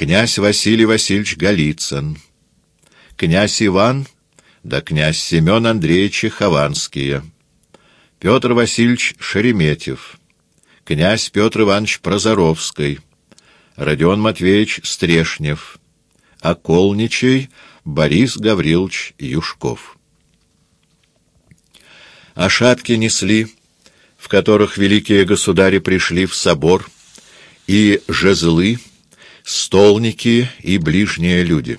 князь Василий Васильевич Голицын, князь Иван да князь Семен Андреевич Хованские, Петр Васильевич Шереметьев, князь Петр Иванович Прозоровский, Родион Матвеевич Стрешнев, Околничий Борис Гаврилович Юшков. Ошатки несли, в которых великие государи пришли в собор, и жезлы, столники и ближние люди.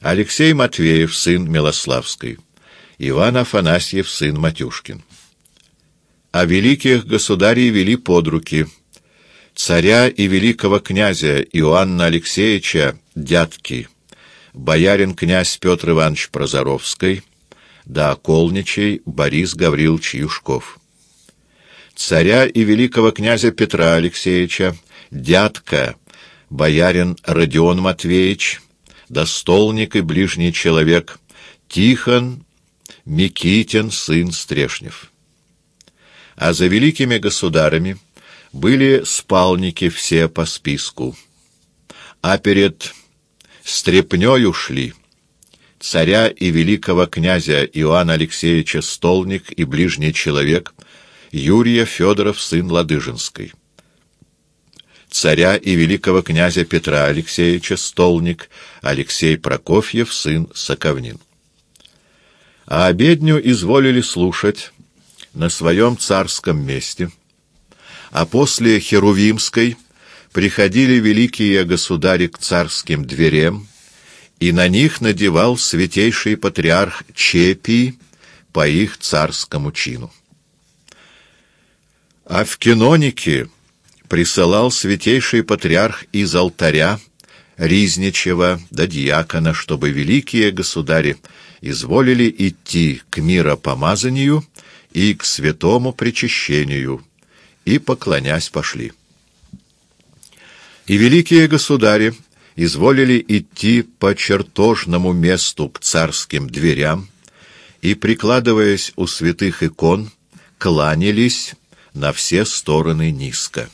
Алексей Матвеев, сын Милославской, Иван Афанасьев, сын Матюшкин. А великих государей вели под руки царя и великого князя Иоанна Алексеевича Дядки, боярин князь Петр Иванович Прозоровский, да околничий Борис Гаврилович Юшков. Царя и великого князя Петра Алексеевича Дядка, боярин Родион Матвеевич, достолник и ближний человек Тихон Микитин, сын Стрешнев. А за великими государами были спалники все по списку, а перед стрепнёю шли царя и великого князя Иоанна Алексеевича Столник и ближний человек Юрия Федоров, сын Ладыжинской царя и великого князя Петра Алексеевича Столник, Алексей Прокофьев, сын Соковнин. А обедню изволили слушать на своем царском месте, а после Херувимской приходили великие государи к царским дверям, и на них надевал святейший патриарх Чепий по их царскому чину. А в кинонике присылал святейший патриарх из алтаря Ризничева до дьякона, чтобы великие государи изволили идти к миропомазанию и к святому причащению, и, поклонясь, пошли. И великие государи изволили идти по чертожному месту к царским дверям, и, прикладываясь у святых икон, кланялись на все стороны низко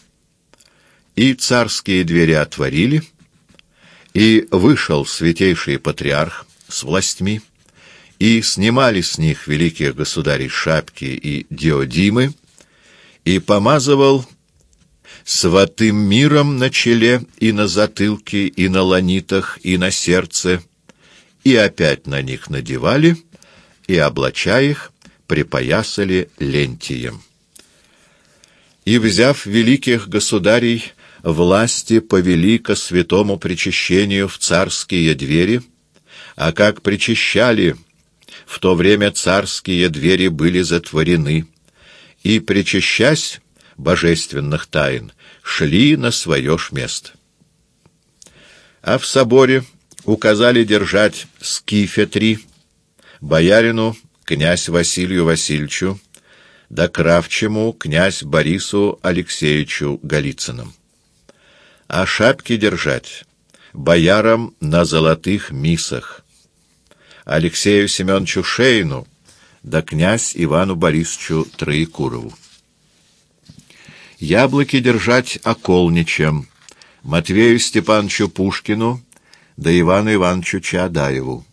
и царские двери отворили, и вышел святейший патриарх с властьми, и снимали с них великих государей шапки и диодимы, и помазывал святым миром на челе и на затылке, и на ланитах, и на сердце, и опять на них надевали, и, облачая их, припоясали лентием. И, взяв великих государей, власти повели ко святому причащению в царские двери, а как причащали, в то время царские двери были затворены, и, причащась божественных тайн, шли на свое ж место. А в соборе указали держать скифетри боярину князь Василию Васильевичу, да кравчему князь Борису Алексеевичу Голицыным а шапки держать боярам на золотых мисах, Алексею Семеновичу Шейну, да князь Ивану Борисовичу Троекурову. Яблоки держать околничем, Матвею Степановичу Пушкину, да Ивану Ивановичу Чаадаеву.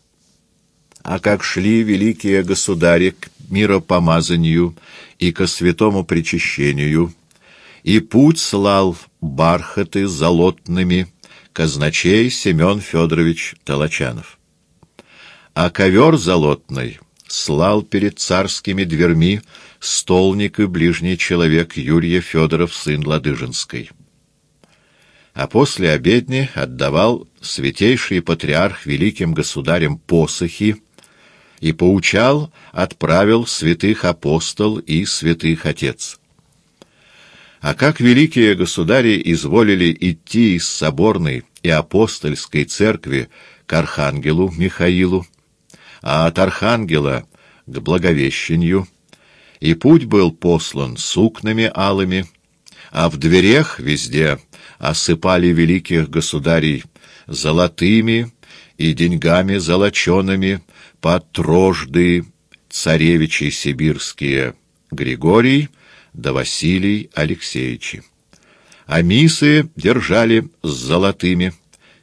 А как шли великие государи к миропомазанию и ко святому причащению, и путь слал бархаты золотными казначей Семен Федорович Толочанов. А ковер золотный слал перед царскими дверьми столник и ближний человек Юрия Федоров, сын Ладыжинской. А после обедни отдавал святейший патриарх великим государям посохи и поучал, отправил святых апостол и святых отец. А как великие государи изволили идти из соборной и апостольской церкви к архангелу Михаилу, а от архангела к благовещению, и путь был послан сукнами алыми, а в дверях везде осыпали великих государей золотыми и деньгами золочеными под трожды царевичи сибирские Григорий да Василий Алексеевичи. А мисы держали с золотыми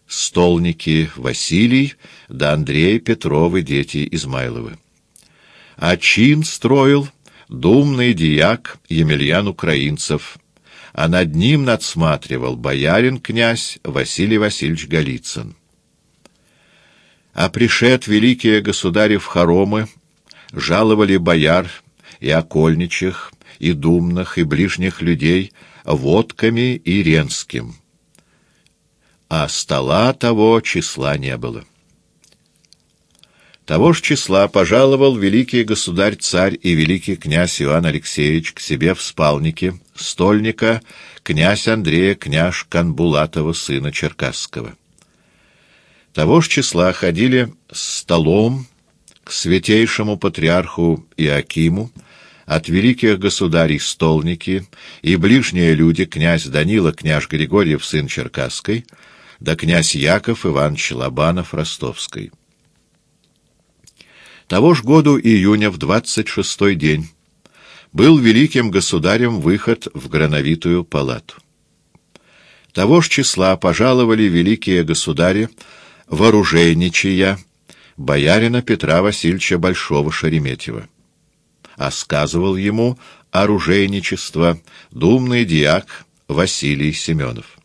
столники Василий да Андрей Петровы, дети Измайловы. А чин строил думный дьяк Емельян Украинцев, а над ним надсматривал боярин-князь Василий Васильевич Голицын. А пришед великие государи в хоромы, жаловали бояр и окольничих, и думных, и ближних людей водками и ренским. А стола того числа не было. Того ж числа пожаловал великий государь-царь и великий князь Иван Алексеевич к себе в спалнике, стольника, князь Андрея, княж Канбулатова, сына Черкасского. Того ж числа ходили с столом к святейшему патриарху Иакиму, от великих государей столники и ближние люди князь Данила, княж Григорьев, сын Черкасской, да князь Яков Иванович Лобанов Ростовской. Того ж году июня в двадцать шестой день был великим государем выход в Грановитую палату. Того ж числа пожаловали великие государи вооружейничая боярина Петра Васильевича Большого Шереметьева. А сказывал ему оружейничество думный диак Василий Семенов.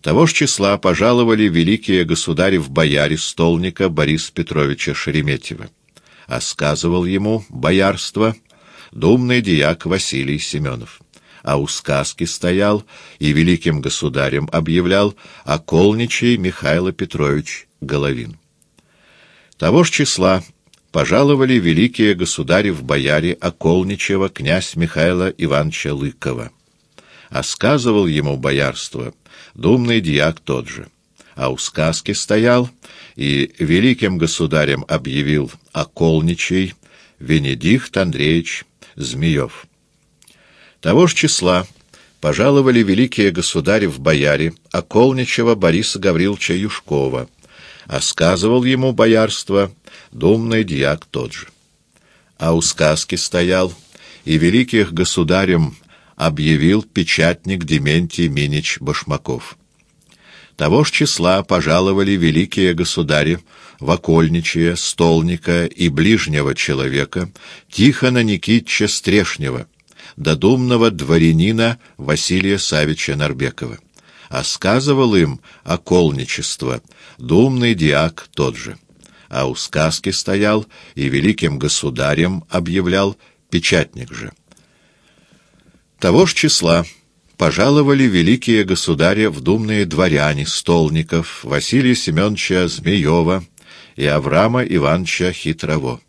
Того ж числа пожаловали великие государи в бояре столника Бориса Петровича Шереметьева а сказывал ему боярство думный дьяк Василий Семенов. А у сказки стоял и великим государем объявлял околничий Михаил Петрович Головин. Того ж числа пожаловали великие государи в бояре околничего князь Михаила Ивановича Лыкова. А сказывал ему боярство думный дьяк тот же а у сказки стоял и великим государем объявил околничий Венедикт Андреевич Змеев. Того ж числа пожаловали великие государи в бояре околничего Бориса Гавриловича Юшкова, а сказывал ему боярство думный дьяк тот же. А у сказки стоял и великих государем объявил печатник Дементий Минич Башмаков. Того ж числа пожаловали великие государи в окольничье, столника и ближнего человека Тихона Никитча Стрешнева, додумного дворянина Василия Савича Нарбекова. А сказывал им околничество думный диак тот же. А у сказки стоял и великим государем объявлял печатник же. Того ж числа пожаловали великие государи в думные дворяне Столников, Василия Семеновича Змеева и Авраама Ивановича Хитрово.